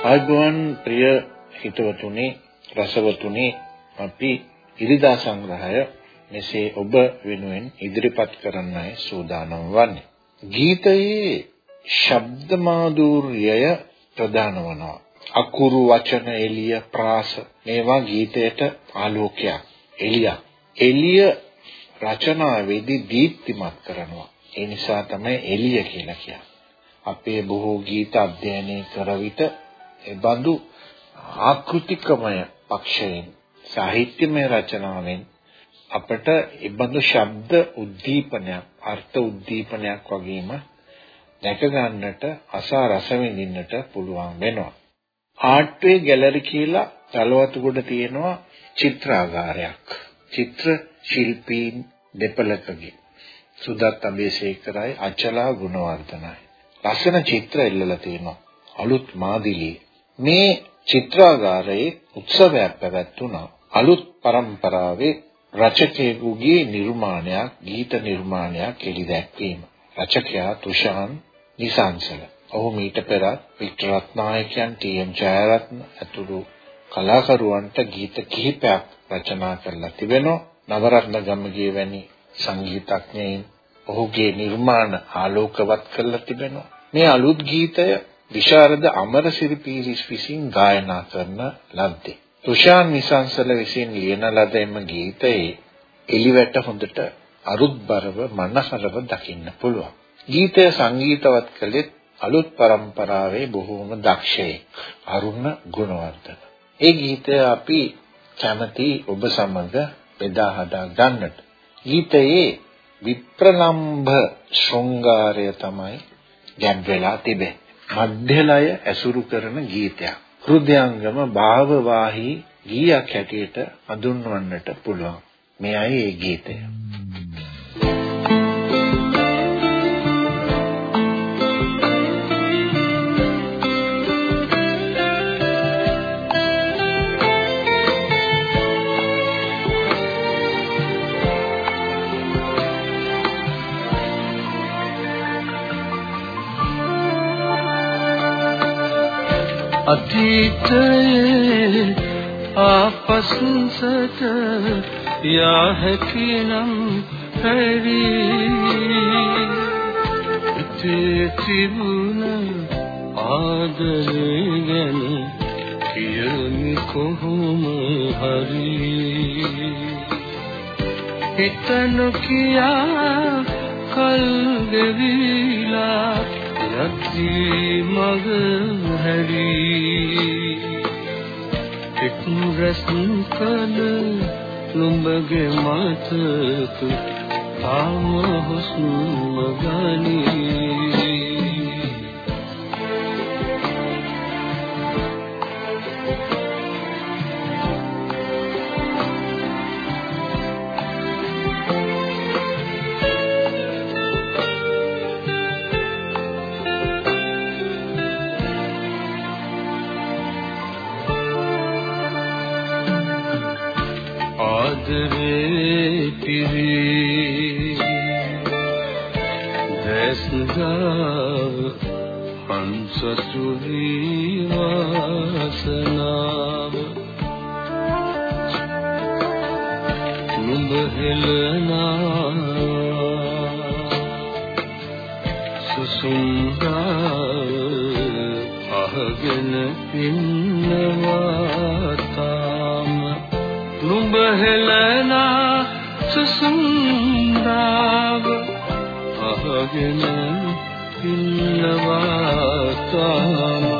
ආයුබෝවන් ප්‍රිය හිතවතුනි රසවතුනි අපි ඉරිදා සංග්‍රහය මෙසේ ඔබ වෙනුවෙන් ඉදිරිපත් කරන්නයි සූදානම් වන්නේ. ගීතයේ ශබ්ද මාධුර්යය ප්‍රධාන වනවා. අකුරු වචන එළිය ප්‍රාස මේවා ගීතයට ආලෝකයක් එළියක්. එළිය රචනාවේදී දීප්තිමත් කරනවා. ඒ නිසා තමයි එළිය කියලා කියන්නේ. අපේ බොහෝ ගීත අධ්‍යයනය කර විට ඒ බඳු ආකෘතිකමය පක්ෂයෙන් සාහිත්‍යමය රචනාවෙන් අපට ඒ බඳු ශබ්ද උද්දීපනයක් අර්ථ උද්දීපනයක් වගේම දැක ගන්නට අසා රස විඳින්නට පුළුවන් වෙනවා. ආර්ට්වේ ගැලරි කියලා තලවතුගොඩ තියෙනවා චිත්‍රාගාරයක්. චිත්‍ර ශිල්පීන් දෙපළකගේ සුදත් අබේසේකරයි අචලා ගුණවර්ධනයි. ලස්සන චිත්‍ර එල්ලලා තියෙනවා. අලුත් මාදිලියේ මේ චිත්‍රාගාරයේ උත්සවයක් පැවැත්වුණා. අලුත් પરම්පරාවේ රචකයෙකුගේ නිර්මාණයක්, ගීත නිර්මාණයක් එළි දැක්වීම. රචකයා තුෂාන් නිසංසල. ඔහු මීට පෙර වික්ටර් රත්නායකයන් ටී.එම්. ජයරත්න ඇතුළු කලාකරුවන්ට ගීත කිහිපයක් රචනා කරලා තිබෙනවා. නවරත්න ගමගේ වැනි සංගීතඥයින් ඔහුගේ නිර්මාණ ආලෝකවත් කරලා තිබෙනවා. මේ අලුත් ගීතය විශාරද අමරසිරි පීරිස් විසින් ගායනා කරන ලද්දේ. තුෂාන් නිසංසල විසින් ලියන ලද එම ගීතයේ එලිවැට හොඳට අරුත්බරව මනහරව දකින්න පුළුවන්. ගීතය සංගීතවත් කළෙත් අලුත් પરම්පරාවේ බොහෝම දක්ෂයෙක් අරුණ ගුණවර්ධන. ඒ ගීතය අපි කැමති ඔබ සමග බෙදා හදා ගන්නට. ගීතයේ විප්‍රලම්භ ශෘංගාරය තමයි ගැබ් වෙලා තිබෙන්නේ. මධ්‍යලය ඇසුරු කරන ගීතයක්. හෘදයාංගම භාවවාහි ගීයක් හැටියට හඳුන්වන්නට පුළුවන්. මෙයයි ඒ ගීතය. අතීතයේ ආපසුසට යා හැකිනම් හැරි. ඉතේ තිබුණ ආදරේ ගැන කියමි කොහොම හරි. හිතන කියා කල් ගෙවිලා යති මග හැරි. එක් රස කන නුඹගේ මතක ආම හුස්ම ගනී. හංසතු විවාසනාව නුඹ හෙළනා සුසුම්ගාව අහගෙන පින්නවාතා නුඹ හෙලනා සුසුම්දාව අහගෙන ඉන්නවා ස්වාමී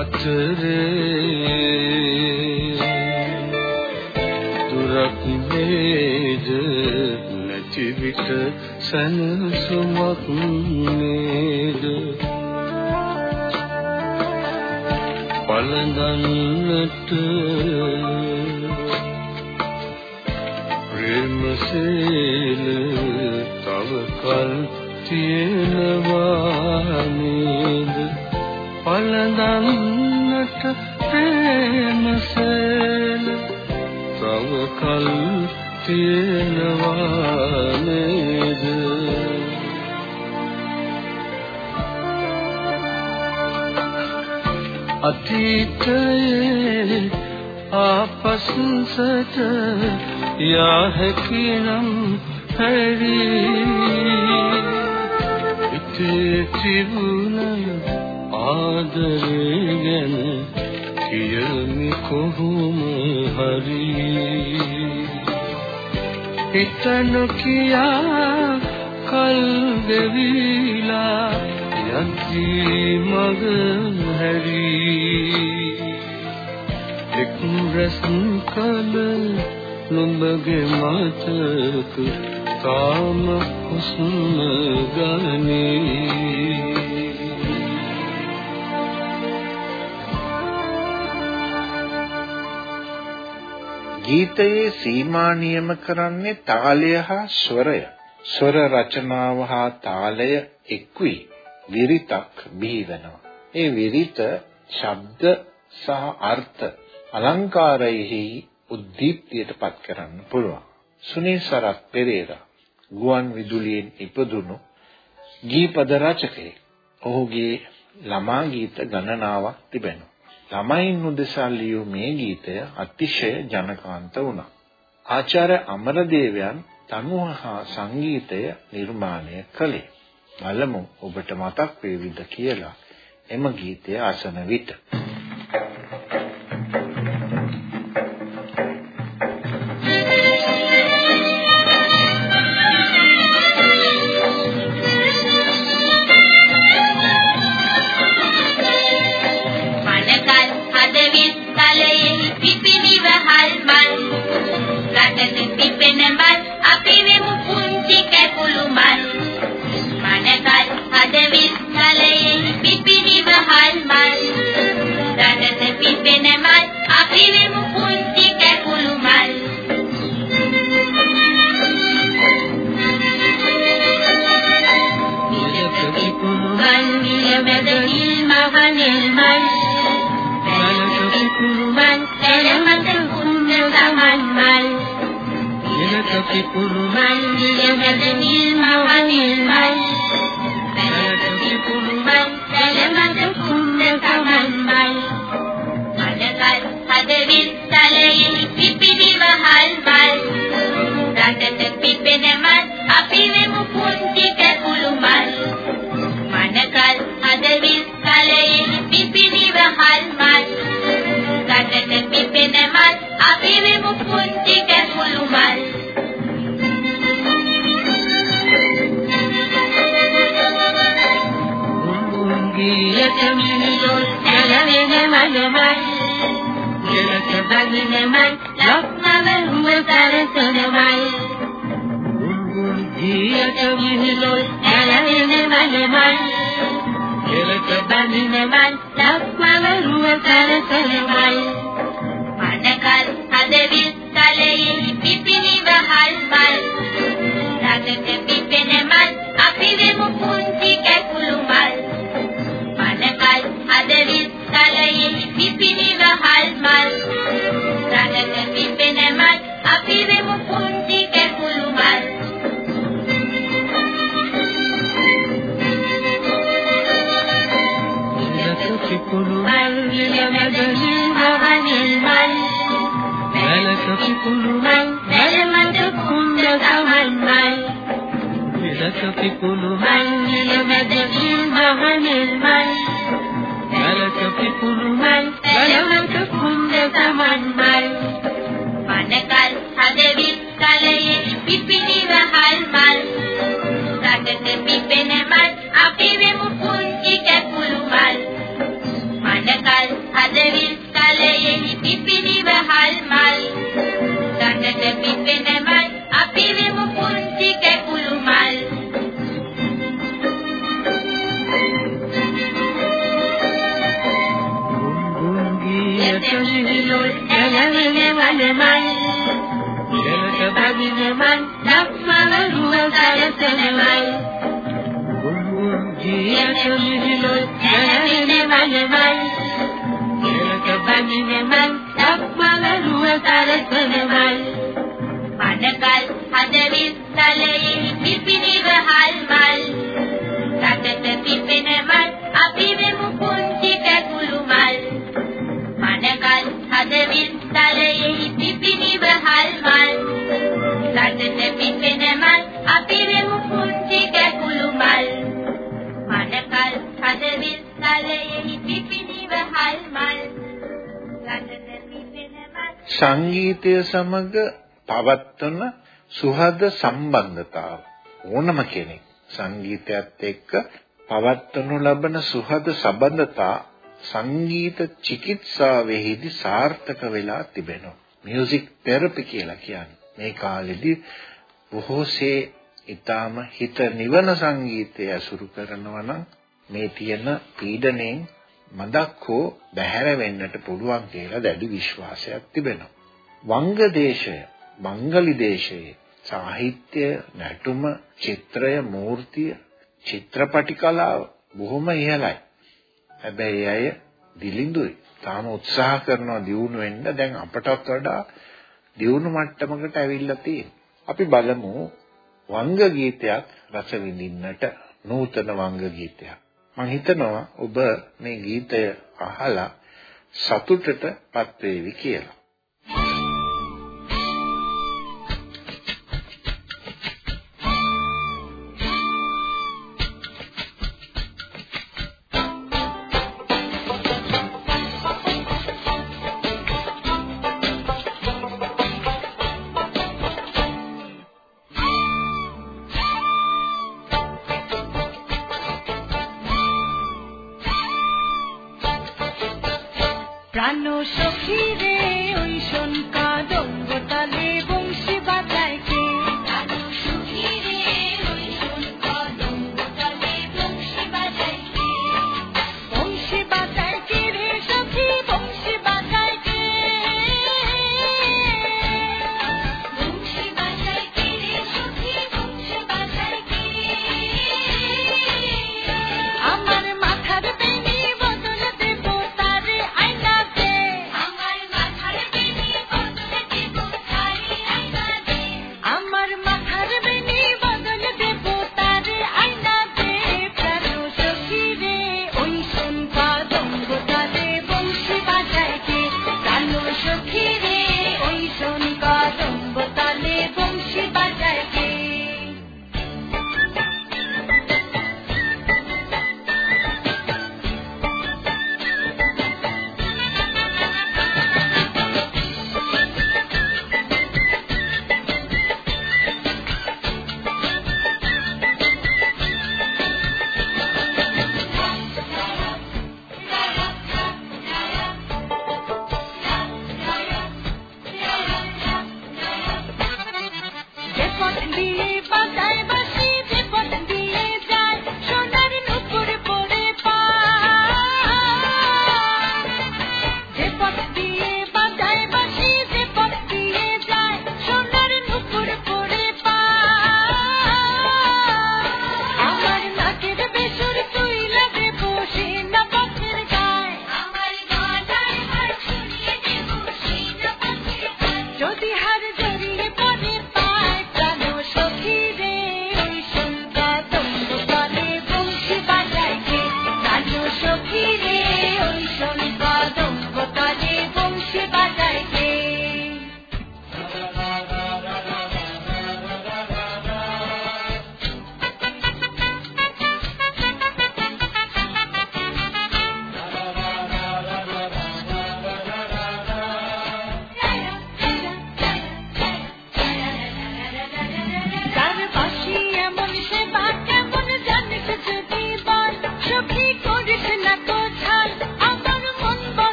අතරේ දුරක් නේද නැති විට සනසුමක් නේද? පලඳන්නට ප්‍රේමසේල තව කල් තියෙනවා නේද? පලඳන්නට ප්‍රේමසේල තව කල් තියෙනවා නේද අතීතයේ ආපස්සට යා හැකිනම් හැරි ඉතේ තිබුණ ආදරේ ගැන කියමි කොහොම හරි? හිතන කියා කල් දෙවිලා යති මග හැරි. එක් රැස් කල නුඹගේ මතක තාම හුස්ම ගන්නේ ගීතයේ සීමා නියම කරන්නේ තාලය හා ස්වරය. ස්වර රචනාව හා තාලය එක් වී විරිතක් බිහි වෙනවා. ඒ විරිත ශබ්ද සහ අර්ථ අලංකාරයෙහි උද්දීප්තියටපත් කරන්න පුළුවන්. සුනිල් සරත් පෙරේරා ගුවන් විදුලියෙන් ඉපදුණු ගීපද රචකයෙක්. ඔහුගේ ළමා ගීත ගණනාවක් තිබෙනවා. ළමයින් උදෙසා ලියූ මේ ගීතය අතිශය ජනකාන්ත වුණා. ආචාර්ය අමරදේවයන් තනුව හා සංගීතය නිර්මාණය කළේ. බලමු ඔබට මතක් වේවිද කියලා එම ගීතය අසන විට. مدني المغن المن فلك كل من سلمك كل زمن من فلك كل من لمدني المغن المن فلك كل من سلمك كل زمن අපි වෙමු පුංචි කැකුළු මල් ගියට මිනියොල් කලවෙන මනමල් ගෙලක බඳින මල් ලක්නව හුමතර සනමල් ගියට මිනියොල් කලවෙන මනමල් ගෙලක බඳින මල් ලක්නව හුමතර සනමල් கண்டகால் அதுவில் தலையில் பிப்பினி வகால் பால் தனக்கு பிப்பினமால் அபிவிமு பூஞ்சிக்க குழுமால் மனகால் அதுவில் தலையில் பிப்பினி வகால் மால் தனக்கு பிப்பினமால் அபிவிமு பூஞ்சிக்க குழுமால் كل مل مدني وعن المل ملك في كل من لمد كل زمان ملك في كل من لمد المهن المن ملك في كل من لمد كل زمان من فنكال ගැලවෙන වනමයි දෙලක බදින මන් ලක්මල රුව සරසනමයි ජීවිත මිහිලොල් ගැලවෙන වනමයි දෙලක බදින මන් ලක්මල රුව සරසනමයි සංගීතය සමග පවත්වන සුහද සම්බන්ධතාව. ඕනම කෙනෙක් සංගීතයත් එක්ක පවත්වනු ලබන සුහද සම්බන්ධතා සංගීත චිකිත්සාවෙහිදී සාර්ථක වෙලා තිබෙනවා. මියුසික් තෙරපි කියලා කියන්නේ. මේ කාලෙදී බොහෝසේ ඊටාම හිත නිවන සංගීතය අසුරු කරනවා නම් මේ තියෙන පීඩණයෙන් මදක් හෝ බැහැර වෙන්නට පුළුවන් කියලා දැඩි විශ්වාසයක් තිබෙනවා වංග දේශය මංගලි දේශයේ සාහිත්‍ය නැටුම චිත්‍රය මූර්තිය චිත්‍රපටි කලාව බොහොම ඉහළයි. හැබැයි අය දිලිඳුයි. තාම උත්සාහ කරනවා දියුණු වෙන්න. දැන් අපටත් වඩා දියුණු මට්ටමකට ඇවිල්ලා තියෙනවා. අපි බලමු වංග ගීතයක් රස විඳින්නට නූතන වංග ගීතයක්. මම හිතනවා ඔබ මේ ගීතය අහලා සතුටටපත් වේවි කියලා. প্রাণ সখী রে ঐ শোন কাদঙ্গ তালে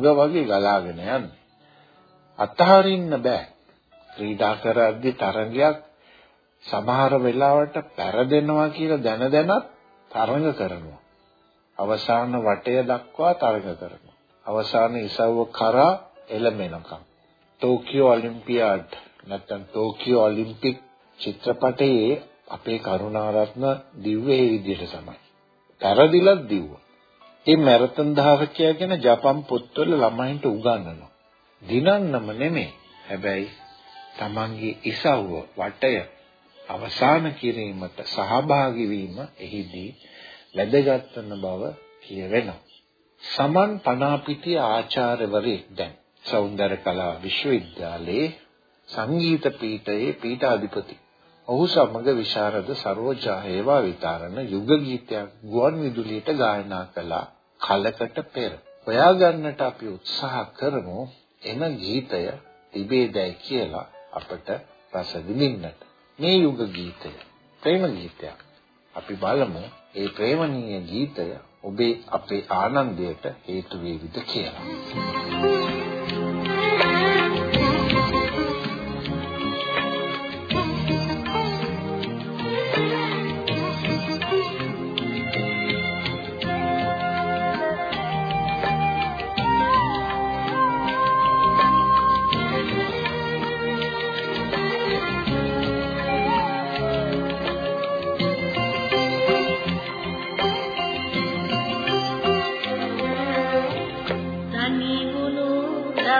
ගඟ වගේ ගලාගෙන යන්නේ. අතහරින්න බෑ. ක්‍රීඩා කරද්දී තරඟයක් සමහර වෙලාවට පෙරදෙනවා කියලා දැන දැනත් තරඟ කරනවා. අවසාන වටය දක්වා තරඟ කරනවා. අවසාන ඉසව්ව කරා එළමෙනකම්. ටෝකියෝ ඔලිම්පියාඩ් නැත්නම් ටෝකියෝ ඔලිම්පික් චිත්‍රපටයේ අපේ කරුණාරත්න දිව්වේ ඒ විදිහට තමයි. පෙරදිලක් දිව්වා. මේ මැරතන් ධාවකයා ගැන ජපන් පොත්වල ළමයින්ට උගන්වනවා. දිනන්නම නෙමෙයි. හැබැයි තමන්ගේ ඉසව්ව වටය අවසන් කිරීමට සහභාගී වීම එහිදී වැදගත් වන බව කියවෙනවා. සමන් පනාපිටිය ආචාර්යවරයෙක් දැන් සෞන්දර්ය කලා විශ්වවිද්‍යාලයේ සංගීත පීඨයේ පීඨාධිපති. ඔහු සමග විශාරද සරෝජා හේවා විතරණ යුග ගීතයක් ගුවන් විදුලියට ගායනා කළා කලකට පෙර. හොයාගන්නට අපි උත්සාහ කරමු එම ගීතය තිබේදයි කියලා අපට රස විඳින්නට. මේ යුග ගීතය ප්‍රේම ගීතයක්. අපි බලමු ඒ ප්‍රේමණීය ගීතය ඔබේ අපේ ආනන්දයට හේතු වේවිද කියලා.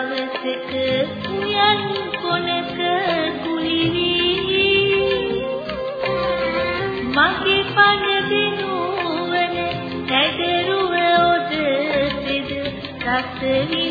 දවසක උයන් කොනක කුලිවි මගේ පන දිනුවන හැදරුව ඔද සිද රස වින්දිනි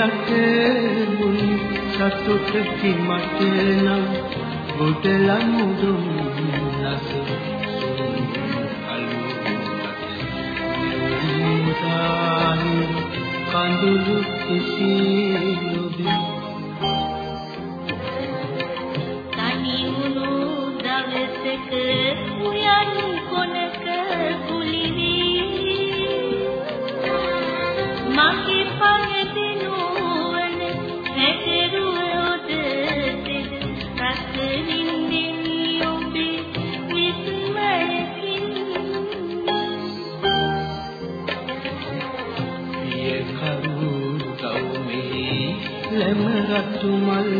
සෙනසුනක් මුනි සතුටකි මට නම් බුදලන් දුම් නැස කඳුළු කිසි නොදී තනි වුණු දවසක උයන්නේ ලැම රතු මල්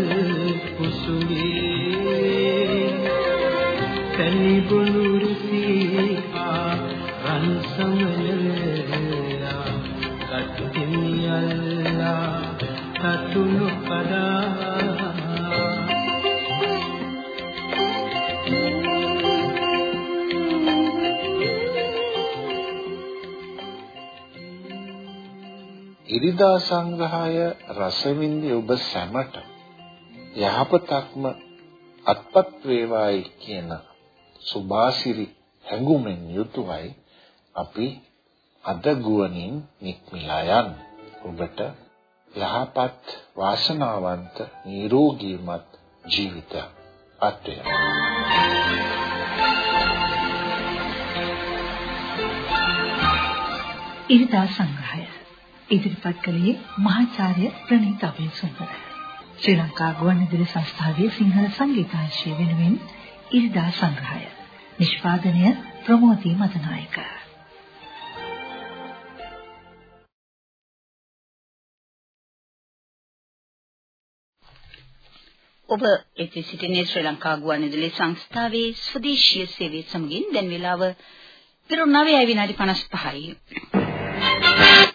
කුසුවේ කනි බොළු රුසියා රන් සමනලයා කට්ටිනියල්ලා තතුණු කඩා ඉරිදා සංග්‍රහය රසවින්දි ඔබ සැමට යහපතක්ම අත්පත් වේවායි කියන සුභාසිරි හැඟුමෙන් යුතුවයි අපි අද ගුවනින් නික්මිලා යන්නේ. ඔබට යහපත් වාසනාවන්ත නිරෝගීමත් ජීවිතයක් අත් වේවා. ඉරිදා සංග්‍රහය ඉදිරිපත් කළේ මහාචාර්ය ප්‍රණීත අබේසුන්දර ශ්‍රී ලංකා ගුවන්විදුලි සංස්ථාවේ සිංහල සංගීතාංශය වෙනුවෙන් ඉරිදා සංග්‍රහය. නිෂ්පාදනය ප්‍රමෝදී මදනායක. ඔබ එති සිටිනේ ශ්‍රී ලංකා ගුවන්විදුලි සංස්ථාවේ ස්වදේශීය සේවය සමගින් දැන් වේලාව 09:55යි.